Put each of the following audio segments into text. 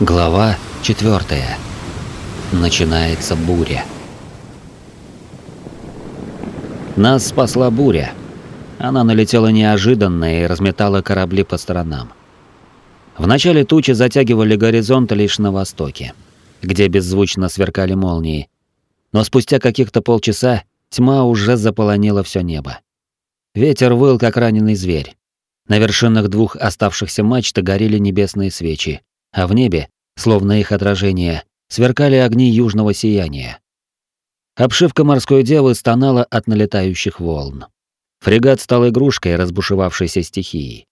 Глава 4. Начинается буря. Нас спасла буря. Она налетела неожиданно и разметала корабли по сторонам. Вначале тучи затягивали горизонт лишь на востоке, где беззвучно сверкали молнии. Но спустя каких-то полчаса тьма уже заполонила все небо. Ветер выл, как раненый зверь. На вершинах двух оставшихся мачт горели небесные свечи, а в небе, словно их отражение, сверкали огни южного сияния. Обшивка морской девы стонала от налетающих волн. Фрегат стал игрушкой разбушевавшейся стихии.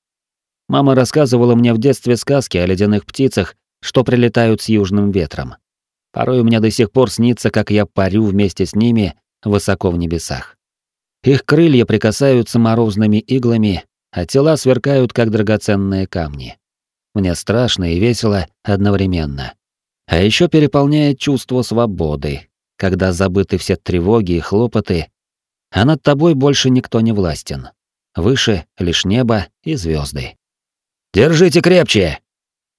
Мама рассказывала мне в детстве сказки о ледяных птицах, что прилетают с южным ветром. Порой мне до сих пор снится, как я парю вместе с ними высоко в небесах. Их крылья прикасаются морозными иглами, а тела сверкают, как драгоценные камни. Мне страшно и весело одновременно. А еще переполняет чувство свободы, когда забыты все тревоги и хлопоты, а над тобой больше никто не властен. Выше лишь небо и звезды. «Держите крепче!»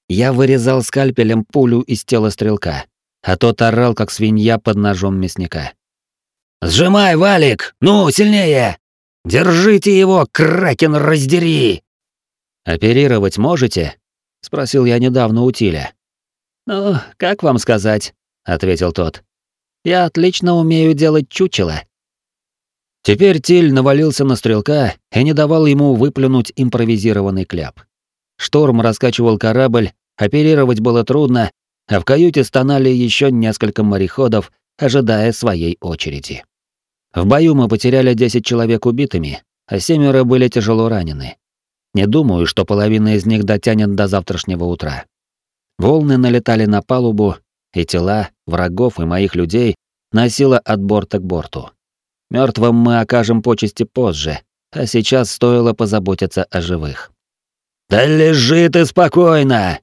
Я вырезал скальпелем пулю из тела стрелка, а тот орал, как свинья под ножом мясника. «Сжимай, Валик! Ну, сильнее! Держите его, кракен раздери!» «Оперировать можете?» — спросил я недавно у Тиля. «Ну, как вам сказать?» — ответил тот. «Я отлично умею делать чучело». Теперь Тиль навалился на стрелка и не давал ему выплюнуть импровизированный кляп. Шторм раскачивал корабль, оперировать было трудно, а в каюте стонали еще несколько мореходов, ожидая своей очереди. В бою мы потеряли 10 человек убитыми, а семеро были тяжело ранены. Не думаю, что половина из них дотянет до завтрашнего утра. Волны налетали на палубу, и тела врагов и моих людей носило от борта к борту. Мертвым мы окажем почести позже, а сейчас стоило позаботиться о живых. «Да лежи ты спокойно!»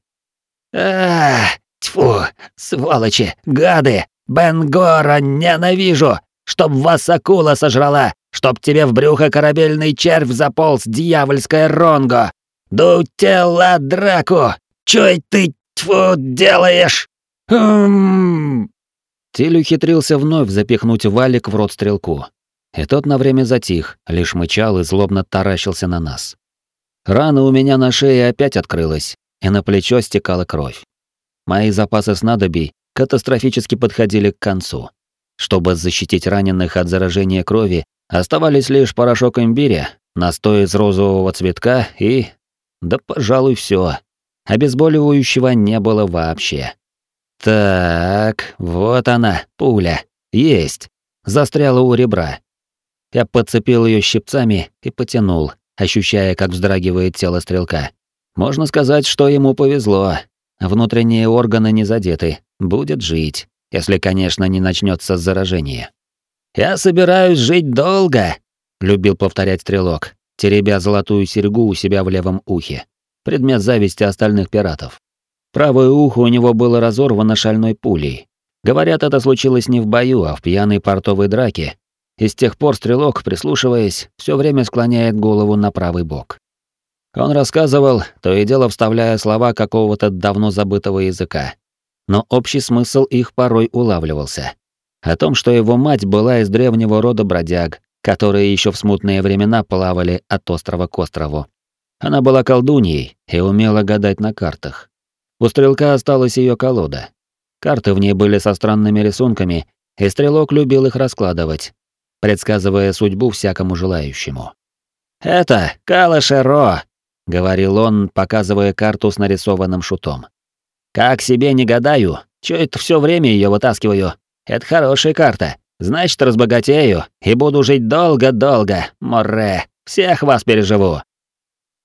а Тьфу! Сволочи! Гады! Бенгора ненавижу! Чтоб вас акула сожрала! Чтоб тебе в брюхо корабельный червь заполз, дьявольская ронго! Ду тела драку! Чё ты, тьфу, делаешь? Хм... Тиль ухитрился вновь запихнуть валик в рот стрелку. И тот на время затих, лишь мычал и злобно таращился на нас. Рана у меня на шее опять открылась, и на плечо стекала кровь. Мои запасы снадобий катастрофически подходили к концу. Чтобы защитить раненых от заражения крови, Оставались лишь порошок имбиря, настой из розового цветка и... Да, пожалуй, все. Обезболивающего не было вообще. Так, вот она, пуля. Есть. Застряла у ребра. Я подцепил ее щипцами и потянул, ощущая, как вздрагивает тело стрелка. Можно сказать, что ему повезло. Внутренние органы не задеты. Будет жить, если, конечно, не начнется заражение. «Я собираюсь жить долго», — любил повторять стрелок, теребя золотую серьгу у себя в левом ухе. Предмет зависти остальных пиратов. Правое ухо у него было разорвано шальной пулей. Говорят, это случилось не в бою, а в пьяной портовой драке. И с тех пор стрелок, прислушиваясь, все время склоняет голову на правый бок. Он рассказывал, то и дело вставляя слова какого-то давно забытого языка. Но общий смысл их порой улавливался о том, что его мать была из древнего рода бродяг, которые еще в смутные времена плавали от острова к острову. Она была колдуньей и умела гадать на картах. У стрелка осталась ее колода. Карты в ней были со странными рисунками, и стрелок любил их раскладывать, предсказывая судьбу всякому желающему. «Это Калашеро», — говорил он, показывая карту с нарисованным шутом. «Как себе не гадаю, чё это все время ее вытаскиваю, это хорошая карта. Значит, разбогатею и буду жить долго-долго, Морре. Всех вас переживу.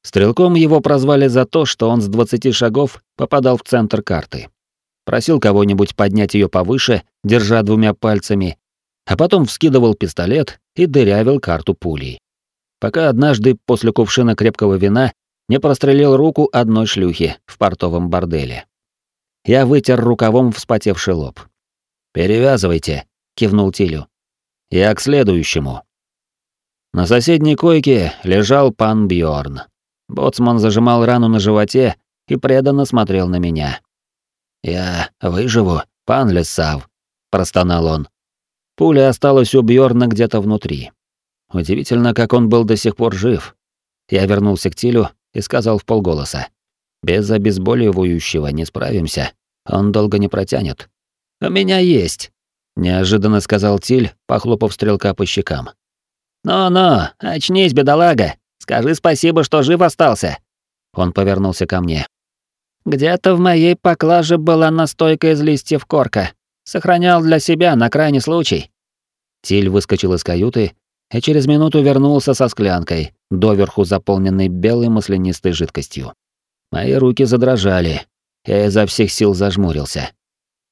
Стрелком его прозвали за то, что он с 20 шагов попадал в центр карты. Просил кого-нибудь поднять ее повыше, держа двумя пальцами, а потом вскидывал пистолет и дырявил карту пулей. Пока однажды после кувшина крепкого вина не прострелил руку одной шлюхи в портовом борделе. Я вытер рукавом вспотевший лоб. «Перевязывайте», — кивнул Тилю. «Я к следующему». На соседней койке лежал пан Бьорн. Боцман зажимал рану на животе и преданно смотрел на меня. «Я выживу, пан Лесав», — простонал он. Пуля осталась у Бьорна где-то внутри. Удивительно, как он был до сих пор жив. Я вернулся к Тилю и сказал в полголоса. «Без обезболивающего не справимся. Он долго не протянет». «У меня есть», — неожиданно сказал Тиль, похлопав стрелка по щекам. «Ну-ну, очнись, бедолага. Скажи спасибо, что жив остался». Он повернулся ко мне. «Где-то в моей поклаже была настойка из листьев корка. Сохранял для себя на крайний случай». Тиль выскочил из каюты и через минуту вернулся со склянкой, доверху заполненной белой маслянистой жидкостью. Мои руки задрожали. Я изо всех сил зажмурился.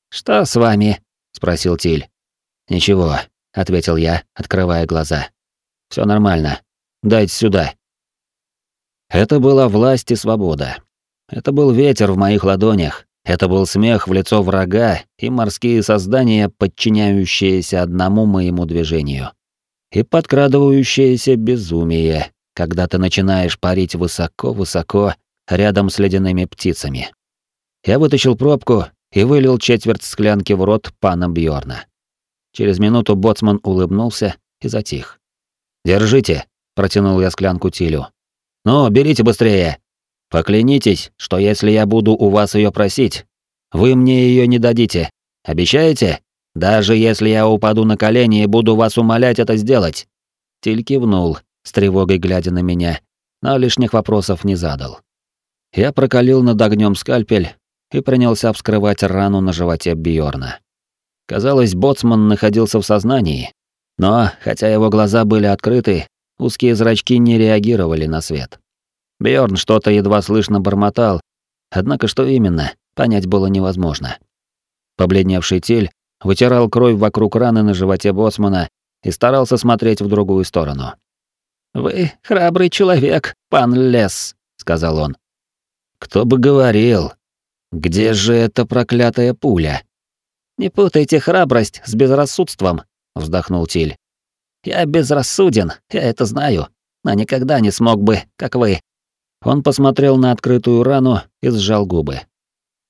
«Что с вами?» — спросил Тиль. «Ничего», — ответил я, открывая глаза. Все нормально. Дайте сюда». Это была власть и свобода. Это был ветер в моих ладонях. Это был смех в лицо врага и морские создания, подчиняющиеся одному моему движению. И подкрадывающееся безумие, когда ты начинаешь парить высоко-высоко рядом с ледяными птицами. Я вытащил пробку и вылил четверть склянки в рот пана Бьорна. Через минуту боцман улыбнулся и затих. «Держите», — протянул я склянку Тилю. «Ну, берите быстрее. Поклянитесь, что если я буду у вас ее просить, вы мне ее не дадите. Обещаете? Даже если я упаду на колени и буду вас умолять это сделать». Тиль кивнул, с тревогой глядя на меня, но лишних вопросов не задал. Я прокалил над огнем скальпель и принялся вскрывать рану на животе Бьорна. Казалось, боцман находился в сознании, но, хотя его глаза были открыты, узкие зрачки не реагировали на свет. Бjorn что-то едва слышно бормотал, однако что именно, понять было невозможно. Побледневший тель вытирал кровь вокруг раны на животе боцмана и старался смотреть в другую сторону. «Вы храбрый человек, пан Лес», — сказал он. «Кто бы говорил? Где же эта проклятая пуля?» «Не путайте храбрость с безрассудством», вздохнул Тиль. Я безрассуден, я это знаю, но никогда не смог бы, как вы. Он посмотрел на открытую рану и сжал губы.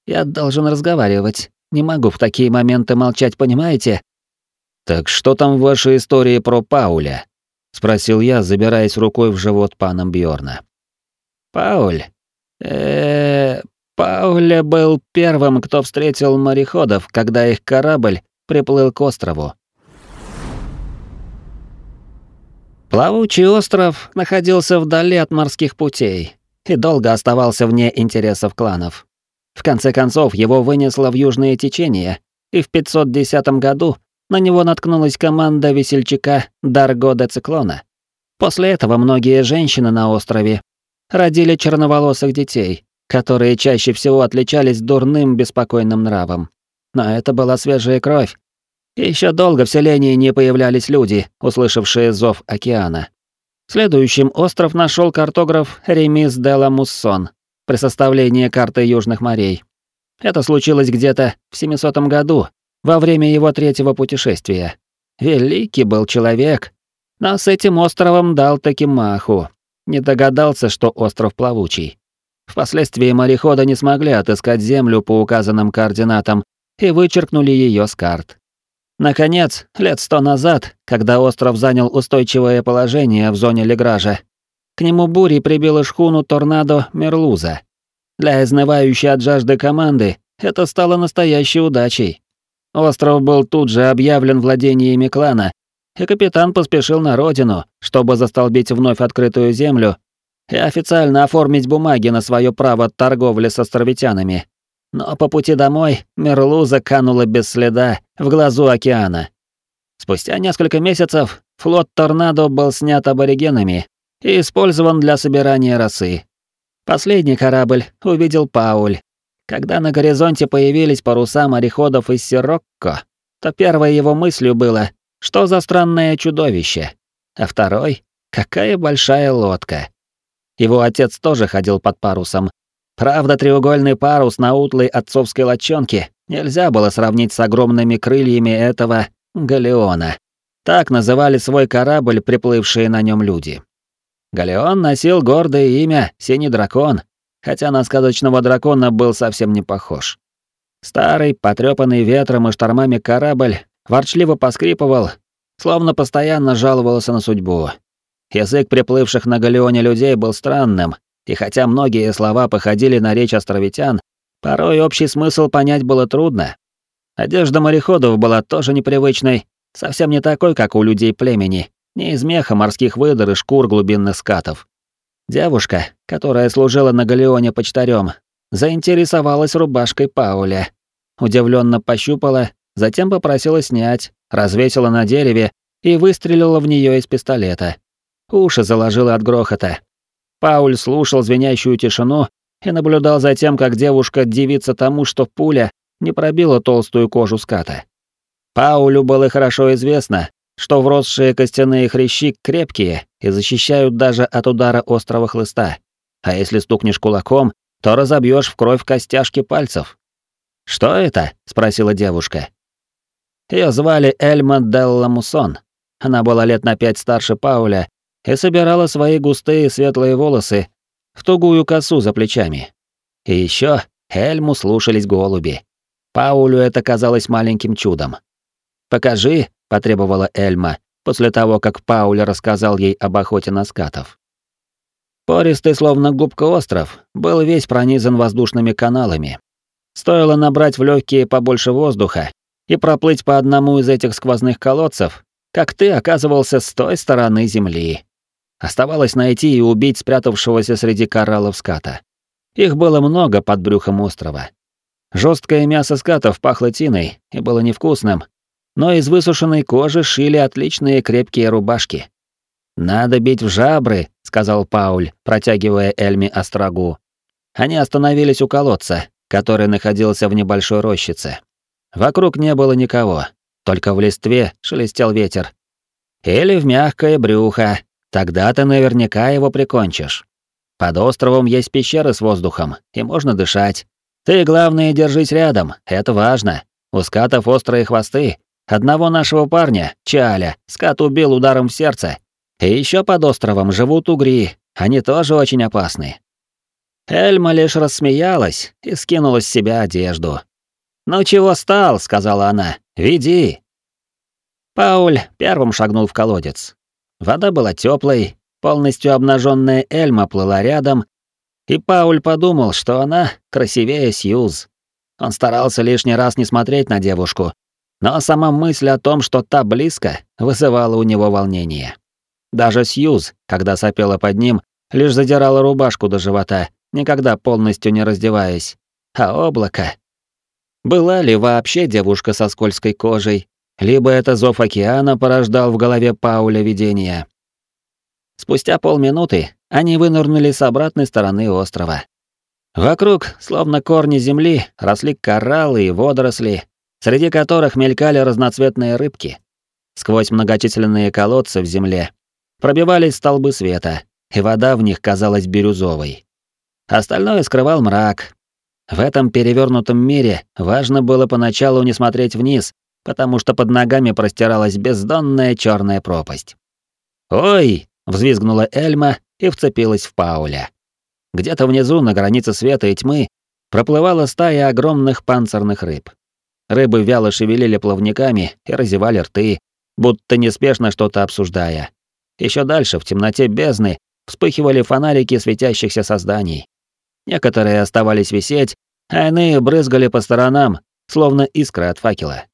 Я должен разговаривать. Не могу в такие моменты молчать, понимаете? Так что там в вашей истории про Пауля? спросил я, забираясь рукой в живот пана Бьорна. Пауль. Э, -э Пауля был первым, кто встретил мореходов, когда их корабль приплыл к острову. Плавучий остров находился вдали от морских путей и долго оставался вне интересов кланов. В конце концов, его вынесло в южное течение, и в 510 году на него наткнулась команда весельчака Дарго де Циклона. После этого многие женщины на острове родили черноволосых детей, которые чаще всего отличались дурным беспокойным нравом. Но это была свежая кровь, еще долго в селении не появлялись люди, услышавшие зов океана. Следующим остров нашел картограф Ремис де ла Муссон при составлении карты Южных морей. Это случилось где-то в 700 году, во время его третьего путешествия. Великий был человек, но с этим островом дал таки маху. Не догадался, что остров плавучий. Впоследствии мореходы не смогли отыскать землю по указанным координатам и вычеркнули ее с карт. Наконец, лет сто назад, когда остров занял устойчивое положение в зоне Легража, к нему бури прибила шхуну торнадо Мерлуза. Для изнывающей от жажды команды это стало настоящей удачей. Остров был тут же объявлен владениями клана, и капитан поспешил на родину, чтобы застолбить вновь открытую землю и официально оформить бумаги на свое право торговли с островитянами. Но по пути домой Мерлуза канула без следа в глазу океана. Спустя несколько месяцев флот «Торнадо» был снят аборигенами и использован для собирания росы. Последний корабль увидел Пауль. Когда на горизонте появились паруса мореходов из Сирокко, то первой его мыслью было, что за странное чудовище, а второй — какая большая лодка. Его отец тоже ходил под парусом, Правда, треугольный парус на утлой отцовской лочонке нельзя было сравнить с огромными крыльями этого галеона. Так называли свой корабль приплывшие на нем люди. Галеон носил гордое имя «Синий дракон», хотя на сказочного дракона был совсем не похож. Старый, потрепанный ветром и штормами корабль ворчливо поскрипывал, словно постоянно жаловался на судьбу. Язык приплывших на галеоне людей был странным, и хотя многие слова походили на речь островитян, порой общий смысл понять было трудно. Одежда мореходов была тоже непривычной, совсем не такой, как у людей племени, не из меха морских выдор и шкур глубинных скатов. Девушка, которая служила на галеоне почтарем, заинтересовалась рубашкой Пауля. Удивленно пощупала, затем попросила снять, развесила на дереве и выстрелила в нее из пистолета. Уши заложила от грохота. Пауль слушал звенящую тишину и наблюдал за тем, как девушка дивится тому, что пуля не пробила толстую кожу ската. Паулю было хорошо известно, что вросшие костяные хрящи крепкие и защищают даже от удара острого хлыста. А если стукнешь кулаком, то разобьешь в кровь костяшки пальцев. «Что это?» — спросила девушка. Ее звали Эльма Делла Мусон. Она была лет на пять старше Пауля и собирала свои густые светлые волосы в тугую косу за плечами. И еще Эльму слушались голуби. Паулю это казалось маленьким чудом. «Покажи», — потребовала Эльма, после того, как Пауля рассказал ей об охоте на скатов. Пористый, словно губка остров, был весь пронизан воздушными каналами. Стоило набрать в легкие побольше воздуха и проплыть по одному из этих сквозных колодцев, как ты оказывался с той стороны земли. Оставалось найти и убить спрятавшегося среди кораллов ската. Их было много под брюхом острова. Жесткое мясо скатов пахло тиной и было невкусным, но из высушенной кожи шили отличные крепкие рубашки. «Надо бить в жабры», — сказал Пауль, протягивая Эльми острогу. Они остановились у колодца, который находился в небольшой рощице. Вокруг не было никого, только в листве шелестел ветер. Или в мягкое брюхо, тогда ты наверняка его прикончишь. Под островом есть пещеры с воздухом, и можно дышать. Ты, главное, держись рядом, это важно. У скатов острые хвосты, Одного нашего парня, Чаля, скат убил ударом в сердце. И еще под островом живут угри, они тоже очень опасны. Эльма лишь рассмеялась и скинула с себя одежду. «Ну чего стал?» — сказала она. «Веди». Пауль первым шагнул в колодец. Вода была теплой, полностью обнаженная Эльма плыла рядом, и Пауль подумал, что она красивее Сьюз. Он старался лишний раз не смотреть на девушку, но сама мысль о том, что та близко, вызывала у него волнение. Даже Сьюз, когда сопела под ним, лишь задирала рубашку до живота, никогда полностью не раздеваясь. А облако... Была ли вообще девушка со скользкой кожей, либо это зов океана порождал в голове Пауля видение. Спустя полминуты они вынырнули с обратной стороны острова. Вокруг, словно корни земли, росли кораллы и водоросли, среди которых мелькали разноцветные рыбки. Сквозь многочисленные колодцы в земле пробивались столбы света, и вода в них казалась бирюзовой. Остальное скрывал мрак. В этом перевернутом мире важно было поначалу не смотреть вниз, потому что под ногами простиралась бездонная черная пропасть. «Ой!» — взвизгнула Эльма и вцепилась в Пауля. Где-то внизу, на границе света и тьмы, проплывала стая огромных панцирных рыб. Рыбы вяло шевелили плавниками и разевали рты, будто неспешно что-то обсуждая. Еще дальше, в темноте бездны, вспыхивали фонарики светящихся созданий. Некоторые оставались висеть, а иные брызгали по сторонам, словно искры от факела.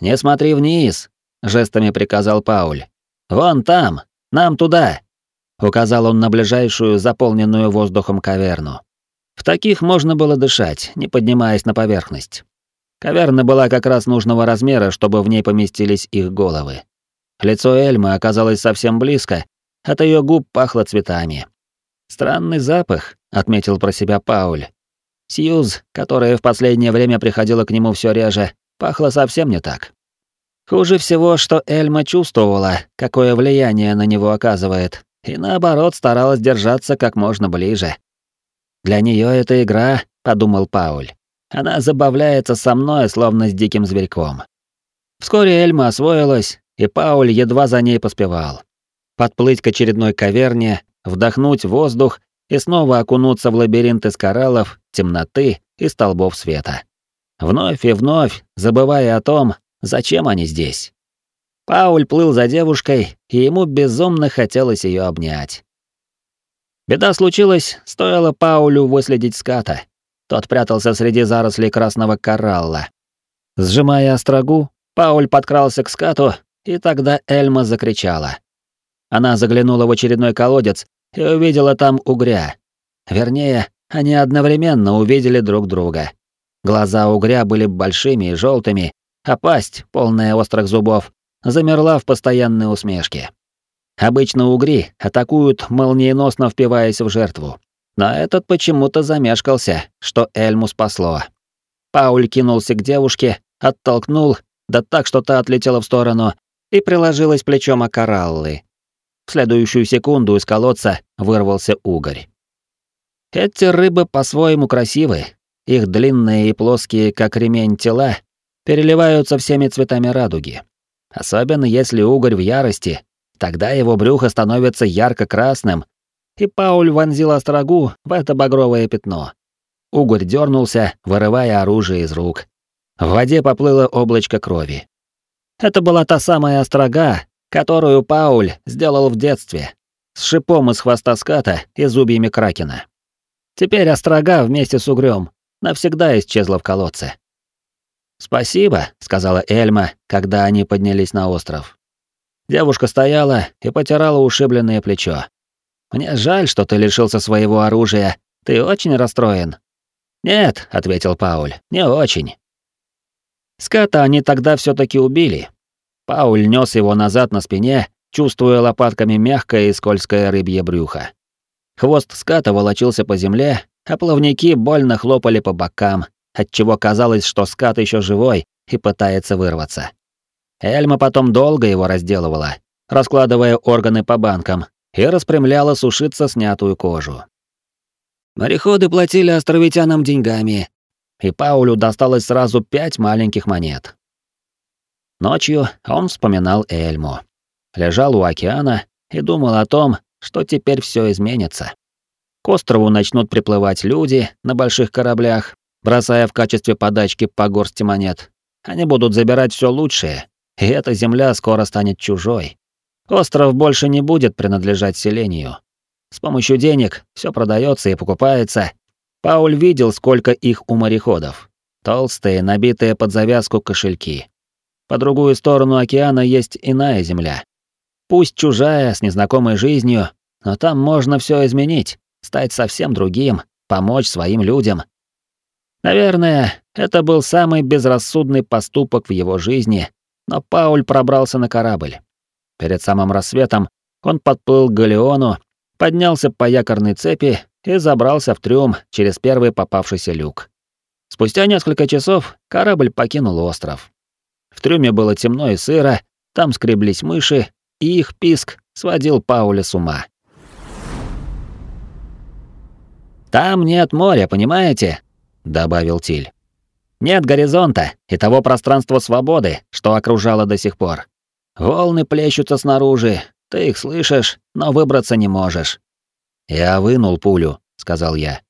«Не смотри вниз», — жестами приказал Пауль. «Вон там, нам туда», — указал он на ближайшую, заполненную воздухом каверну. В таких можно было дышать, не поднимаясь на поверхность. Каверна была как раз нужного размера, чтобы в ней поместились их головы. Лицо Эльмы оказалось совсем близко, от ее губ пахло цветами. «Странный запах», — отметил про себя Пауль. Сьюз, которая в последнее время приходила к нему все реже, пахла совсем не так. Хуже всего, что Эльма чувствовала, какое влияние на него оказывает, и наоборот старалась держаться как можно ближе. «Для нее это игра», — подумал Пауль. Она забавляется со мной, словно с диким зверьком. Вскоре Эльма освоилась, и Пауль едва за ней поспевал. Подплыть к очередной каверне, вдохнуть воздух и снова окунуться в лабиринт из кораллов, темноты и столбов света. Вновь и вновь забывая о том, зачем они здесь. Пауль плыл за девушкой, и ему безумно хотелось ее обнять. Беда случилась, стоило Паулю выследить ската. Тот прятался среди зарослей красного коралла. Сжимая острогу, Пауль подкрался к скату, и тогда Эльма закричала. Она заглянула в очередной колодец и увидела там угря. Вернее, они одновременно увидели друг друга. Глаза угря были большими и желтыми, а пасть, полная острых зубов, замерла в постоянной усмешке. Обычно угри атакуют, молниеносно впиваясь в жертву. Но этот почему-то замешкался, что Эльму спасло. Пауль кинулся к девушке, оттолкнул, да так, что та отлетела в сторону и приложилась плечом о кораллы. В следующую секунду из колодца вырвался угорь. Эти рыбы по-своему красивы. Их длинные и плоские, как ремень, тела переливаются всеми цветами радуги. Особенно если угорь в ярости, тогда его брюхо становится ярко-красным, и Пауль вонзил острогу в это багровое пятно. Угорь дернулся, вырывая оружие из рук. В воде поплыло облачко крови. Это была та самая острога, которую Пауль сделал в детстве, с шипом из хвоста ската и зубьями кракена. Теперь острога вместе с угрём навсегда исчезла в колодце. «Спасибо», — сказала Эльма, когда они поднялись на остров. Девушка стояла и потирала ушибленное плечо. «Мне жаль, что ты лишился своего оружия. Ты очень расстроен?» «Нет», — ответил Пауль, — «не очень». Ската они тогда все таки убили. Пауль нес его назад на спине, чувствуя лопатками мягкое и скользкое рыбье брюхо. Хвост ската волочился по земле, а плавники больно хлопали по бокам, отчего казалось, что скат еще живой и пытается вырваться. Эльма потом долго его разделывала, раскладывая органы по банкам, и распрямляла сушиться снятую кожу. Мореходы платили островитянам деньгами, и Паулю досталось сразу пять маленьких монет. Ночью он вспоминал Эльму. Лежал у океана и думал о том, что теперь все изменится. К острову начнут приплывать люди на больших кораблях, бросая в качестве подачки по горсти монет. Они будут забирать все лучшее, и эта земля скоро станет чужой. Остров больше не будет принадлежать селению. С помощью денег все продается и покупается. Пауль видел, сколько их у мореходов. Толстые, набитые под завязку кошельки. По другую сторону океана есть иная земля, Пусть чужая, с незнакомой жизнью, но там можно все изменить, стать совсем другим, помочь своим людям. Наверное, это был самый безрассудный поступок в его жизни, но Пауль пробрался на корабль. Перед самым рассветом он подплыл к галеону, поднялся по якорной цепи и забрался в трюм через первый попавшийся люк. Спустя несколько часов корабль покинул остров. В трюме было темно и сыро, там скреблись мыши, и их писк сводил Пауля с ума. «Там нет моря, понимаете?» — добавил Тиль. «Нет горизонта и того пространства свободы, что окружало до сих пор. Волны плещутся снаружи, ты их слышишь, но выбраться не можешь». «Я вынул пулю», — сказал я.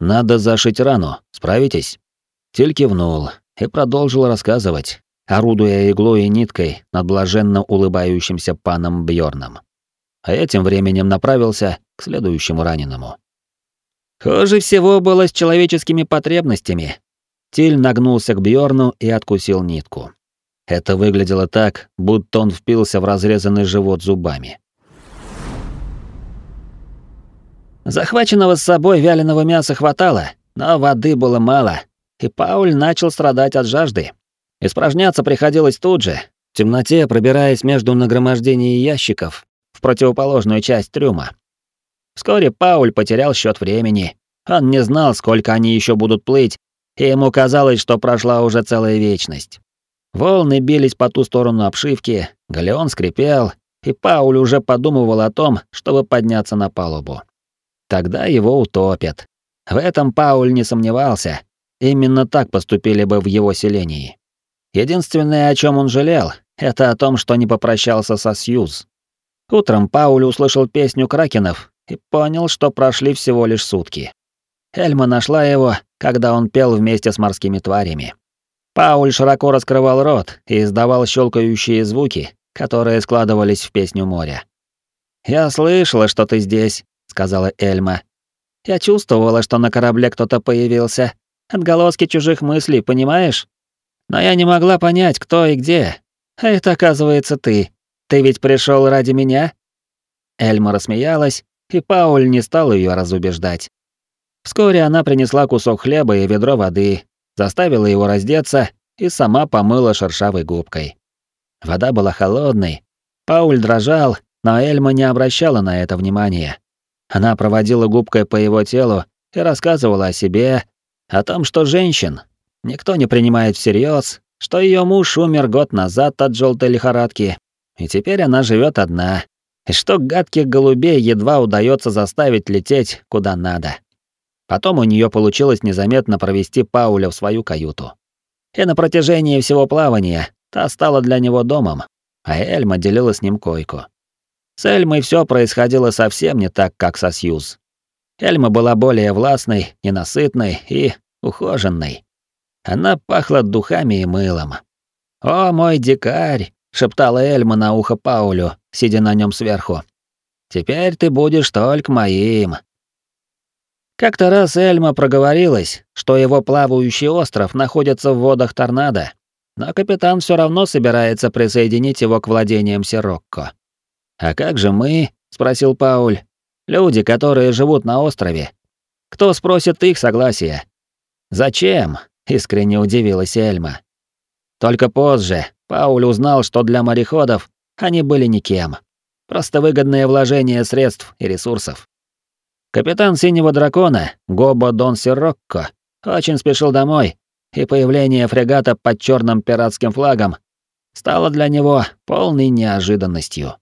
«Надо зашить рану, справитесь?» Тиль кивнул и продолжил рассказывать, орудуя иглой и ниткой над блаженно улыбающимся паном Бьорном. А этим временем направился к следующему раненому. Хуже всего было с человеческими потребностями. Тиль нагнулся к Бьорну и откусил нитку. Это выглядело так, будто он впился в разрезанный живот зубами. Захваченного с собой вяленого мяса хватало, но воды было мало, и Пауль начал страдать от жажды. Испражняться приходилось тут же, в темноте пробираясь между нагромождений ящиков в противоположную часть трюма. Вскоре Пауль потерял счет времени. Он не знал, сколько они еще будут плыть, и ему казалось, что прошла уже целая вечность. Волны бились по ту сторону обшивки, галеон скрипел, и Пауль уже подумывал о том, чтобы подняться на палубу. Тогда его утопят. В этом Пауль не сомневался. Именно так поступили бы в его селении. Единственное, о чем он жалел, это о том, что не попрощался со Сьюз. Утром Пауль услышал песню кракенов и понял, что прошли всего лишь сутки. Эльма нашла его, когда он пел вместе с морскими тварями. Пауль широко раскрывал рот и издавал щелкающие звуки, которые складывались в песню моря. «Я слышала, что ты здесь», — сказала Эльма. «Я чувствовала, что на корабле кто-то появился. Отголоски чужих мыслей, понимаешь? Но я не могла понять, кто и где. А это, оказывается, ты. Ты ведь пришел ради меня?» Эльма рассмеялась, и Пауль не стал ее разубеждать. Вскоре она принесла кусок хлеба и ведро воды, заставила его раздеться и сама помыла шершавой губкой. Вода была холодной. Пауль дрожал, но Эльма не обращала на это внимания. Она проводила губкой по его телу и рассказывала о себе, о том, что женщин никто не принимает всерьез, что ее муж умер год назад от желтой лихорадки, и теперь она живет одна, и что гадких голубей едва удается заставить лететь куда надо. Потом у нее получилось незаметно провести Пауля в свою каюту. И на протяжении всего плавания та стала для него домом, а Эльма делила с ним койку. С Эльмой все происходило совсем не так, как со Сьюз. Эльма была более властной, ненасытной и ухоженной. Она пахла духами и мылом. «О, мой дикарь!» — шептала Эльма на ухо Паулю, сидя на нем сверху. «Теперь ты будешь только моим, как-то раз Эльма проговорилась, что его плавающий остров находится в водах торнадо, но капитан все равно собирается присоединить его к владениям Сирокко. «А как же мы?» — спросил Пауль. «Люди, которые живут на острове. Кто спросит их согласия?» «Зачем?» — искренне удивилась Эльма. Только позже Пауль узнал, что для мореходов они были никем. Просто выгодное вложение средств и ресурсов. Капитан Синего Дракона, Гобо Дон Сирокко, очень спешил домой, и появление фрегата под черным пиратским флагом стало для него полной неожиданностью.